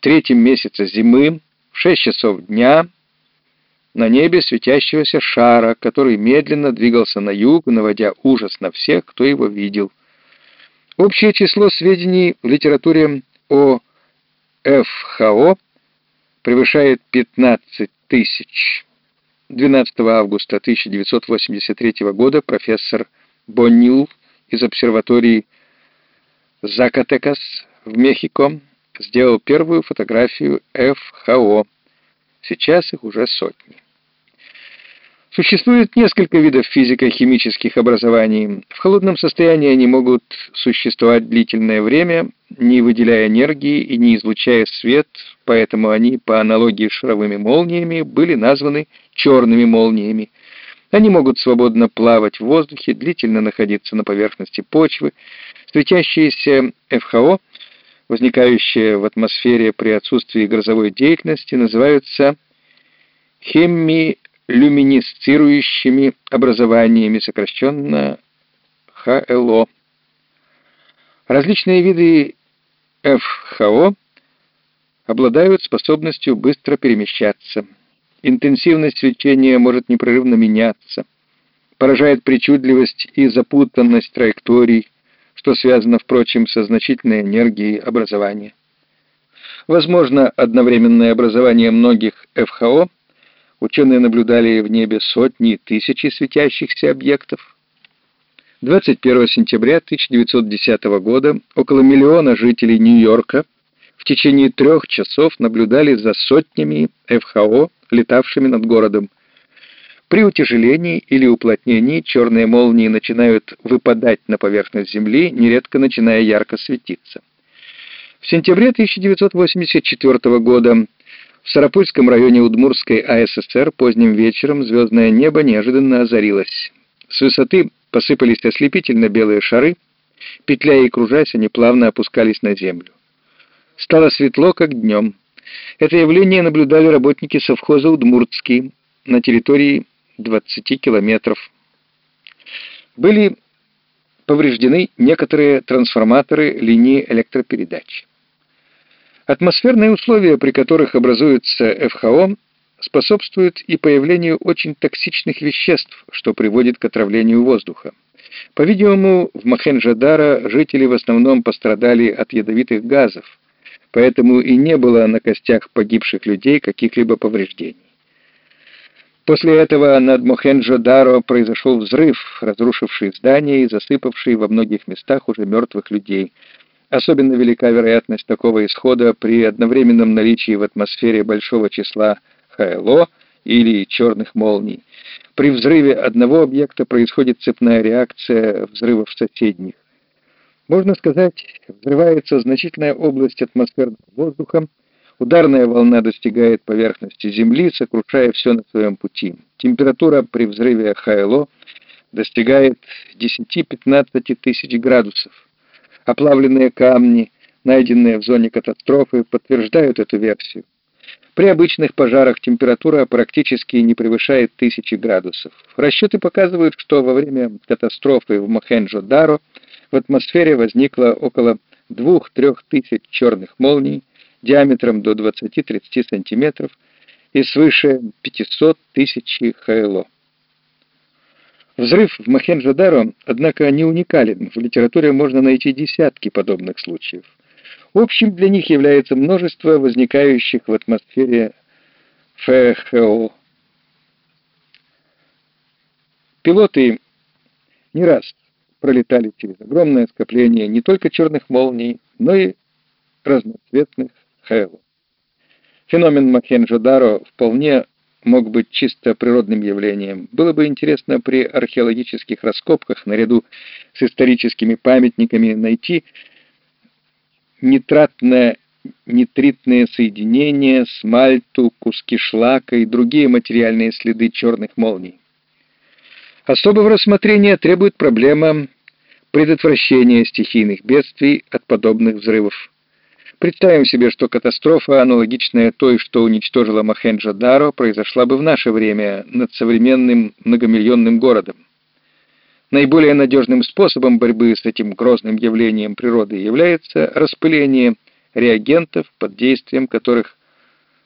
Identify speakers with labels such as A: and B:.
A: третьем месяце зимы, в шесть часов дня, на небе светящегося шара, который медленно двигался на юг, наводя ужас на всех, кто его видел. Общее число сведений в литературе о ФХО превышает 15 тысяч. 12 августа 1983 года профессор Боннил из обсерватории Закатекас в Мехико сделал первую фотографию ФХО. Сейчас их уже сотни. Существует несколько видов физико-химических образований. В холодном состоянии они могут существовать длительное время, не выделяя энергии и не излучая свет, поэтому они, по аналогии с шаровыми молниями, были названы черными молниями. Они могут свободно плавать в воздухе, длительно находиться на поверхности почвы. Светящиеся ФХО, возникающие в атмосфере при отсутствии грозовой деятельности, называются хемилюминесцирующими образованиями, сокращенно ХЛО. Различные виды ФХО обладают способностью быстро перемещаться. Интенсивность свечения может непрерывно меняться. Поражает причудливость и запутанность траекторий, что связано, впрочем, со значительной энергией образования. Возможно, одновременное образование многих ФХО. Ученые наблюдали в небе сотни и тысячи светящихся объектов. 21 сентября 1910 года около миллиона жителей Нью-Йорка в течение трех часов наблюдали за сотнями ФХО, летавшими над городом. При утяжелении или уплотнении черные молнии начинают выпадать на поверхность Земли, нередко начиная ярко светиться. В сентябре 1984 года в Сарапульском районе Удмурской АССР поздним вечером звездное небо неожиданно озарилось. С высоты посыпались ослепительно белые шары, петляя и кружась, они плавно опускались на землю. Стало светло, как днем. Это явление наблюдали работники совхоза Удмуртский на территории 20 километров. Были повреждены некоторые трансформаторы линии электропередач. Атмосферные условия, при которых образуется ФХО, способствуют и появлению очень токсичных веществ, что приводит к отравлению воздуха. По-видимому, в Махенджадара жители в основном пострадали от ядовитых газов, поэтому и не было на костях погибших людей каких-либо повреждений. После этого над Мохенджо-Даро произошел взрыв, разрушивший здания и засыпавший во многих местах уже мертвых людей. Особенно велика вероятность такого исхода при одновременном наличии в атмосфере большого числа ХЛО или черных молний. При взрыве одного объекта происходит цепная реакция взрывов соседних. Можно сказать, взрывается значительная область атмосферного воздуха, ударная волна достигает поверхности Земли, сокрушая все на своем пути. Температура при взрыве ХЛО достигает 10-15 тысяч градусов. Оплавленные камни, найденные в зоне катастрофы, подтверждают эту версию. При обычных пожарах температура практически не превышает тысячи градусов. Расчеты показывают, что во время катастрофы в Мохенджо-Даро в атмосфере возникло около 2-3 тысяч черных молний диаметром до 20-30 сантиметров и свыше 500 тысяч ХЛО. Взрыв в Мохенджо-Даро, однако, не уникален. В литературе можно найти десятки подобных случаев. Общим для них является множество возникающих в атмосфере ФХО. Пилоты не раз пролетали через огромное скопление не только черных молний, но и разноцветных ХЛ. Феномен Махенджо-Даро вполне мог быть чисто природным явлением. Было бы интересно при археологических раскопках наряду с историческими памятниками найти нитратно-нитритные соединения, смальту, куски шлака и другие материальные следы черных молний. Особого рассмотрения требует проблема предотвращения стихийных бедствий от подобных взрывов. Представим себе, что катастрофа, аналогичная той, что уничтожила Махенджо-Даро, произошла бы в наше время над современным многомиллионным городом. Наиболее надежным способом борьбы с этим грозным явлением природы является распыление реагентов, под действием которых